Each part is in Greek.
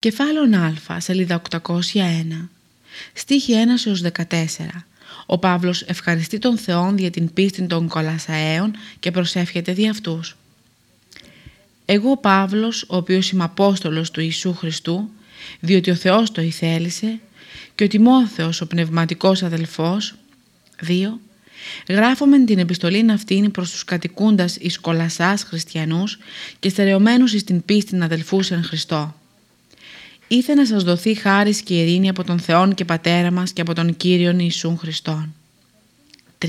Κεφάλαιο Α, σελίδα 801, στίχη 1 έως 14. Ο Παύλος ευχαριστεί τον Θεόν για την πίστη των κολασαέων και προσεύχεται δι' αυτούς. Εγώ ο Παύλος, ο οποίος είμαι Απόστολος του Ιησού Χριστού, διότι ο Θεός το ηθέλησε, και ο Τιμόθεος, ο πνευματικός αδελφός, 2. Γράφομαι την επιστολή αυτήν προς τους κατοικούντας εις κολασσάς χριστιανούς και στερεωμένους εις την πίστη αδελφούς εν Χριστώ ήθε να σας δοθεί χάρις και ειρήνη από τον Θεόν και Πατέρα μας και από τον Κύριον Ιησούν Χριστόν. 3.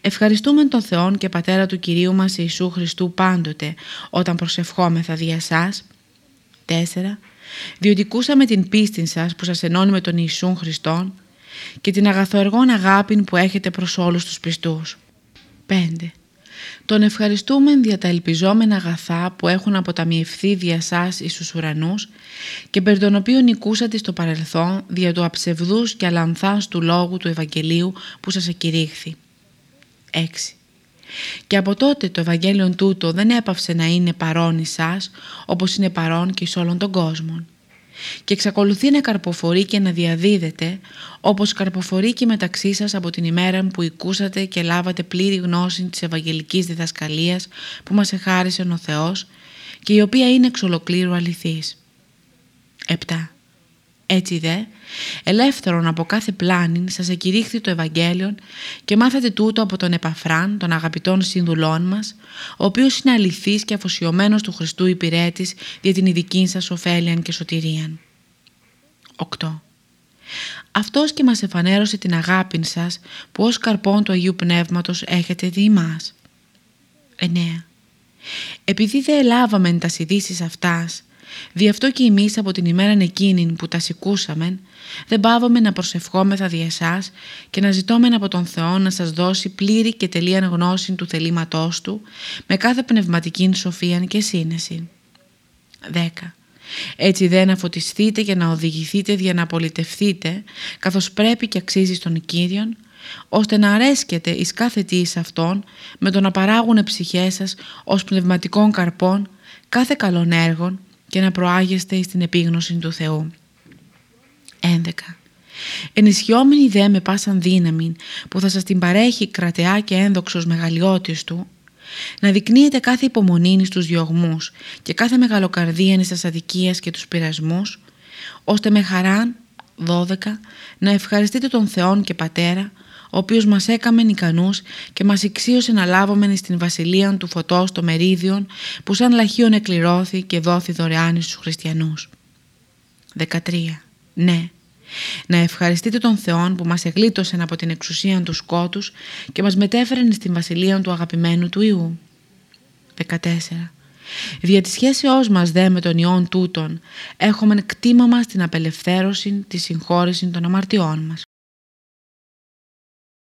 Ευχαριστούμε τον Θεόν και Πατέρα του Κυρίου μας Ιησού Χριστού πάντοτε όταν προσευχόμεθα δια σας. 4. Διότι κούσαμε την πίστη σας που σας ενώνει με τον Ιησούν Χριστόν και την αγαθοεργόν αγάπη που έχετε προς όλους τους πιστούς. 5. Τον ευχαριστούμε δια τα ελπιζόμενα αγαθά που έχουν αποταμιευθεί δια σας εις τους ουρανούς και περί των οποίων νικούσατε στο παρελθόν δια του αψευδούς και αλανθάς του λόγου του Ευαγγελίου που σας εκηρύχθη. 6. Και από τότε το Ευαγγέλιο τούτο δεν έπαυσε να είναι παρόν εις σας όπως είναι παρόν και εις όλων των κόσμων και εξακολουθεί να καρποφορεί και να διαδίδεται όπως καρποφορεί και μεταξύ σας από την ημέρα που οικούσατε και λάβατε πλήρη γνώση της Ευαγγελικής διδασκαλίας που μας εχάρισε ο Θεός και η οποία είναι εξ ολοκλήρου αληθής. 7. Έτσι δε, ελεύθερον από κάθε πλάνη σας εκηρύχθη το Ευαγγέλιο και μάθατε τούτο από τον Επαφράν, των αγαπητών συνδουλών μας, ο οποίος είναι αληθής και αφοσιωμένος του Χριστού υπηρέτης για την ειδική σας ωφέλιαν και σωτηρίαν. 8. Αυτός και μας εφανέρωσε την αγάπη σας που ως καρπόν του Αγίου Πνεύματος έχετε δει μας. 9. Επειδή δεν ελάβαμε τας ειδήσεις αυτάς, Δι' αυτό και εμείς από την ημέρα εκείνη που τα σηκούσαμε, δεν πάβουμε να προσευχόμεθα δι' εσάς και να ζητώμεν από τον Θεό να σας δώσει πλήρη και τελεία γνώση του θελήματός Του με κάθε πνευματική σοφία και σύνεση. 10. Έτσι δεν να φωτιστείτε και να οδηγηθείτε για να απολυτευθείτε καθώς πρέπει και αξίζει στον Κύριον ώστε να αρέσκετε εις κάθε τι εις Αυτόν με το να παράγουν ψυχές σας ως πνευματικών καρπών κάθε καλών έργων και να προάγεστε στην επίγνωση του Θεού. 11. Ενισχυόμενοι δε με πάσαν δύναμη που θα σας την παρέχει κρατεά και ένδοξος μεγαλειώτης του, να δεικνύετε κάθε υπομονή στους διωγμούς και κάθε μεγαλοκαρδία στις αδικίες και τους πειρασμούς, ώστε με χαράν 12 να ευχαριστείτε τον Θεόν και Πατέρα ο οποίος μας έκαμε ικανούς και μας εξίωσε να λάβουμε στην βασιλεία του φωτός το μερίδιον που σαν λαχείον εκληρώθη και δόθη δωρεάν στους χριστιανούς. 13. Ναι, να ευχαριστείτε τον Θεόν που μας εγλίτωσε από την εξουσία του σκότους και μας μετέφερε στην βασιλεία του αγαπημένου του Ιού. 14. Δια της σχέσεώς μας δε με τον Υιόν τούτον έχουμε κτήμα μας την απελευθέρωση, τη συγχώρεση των αμαρτιών μας.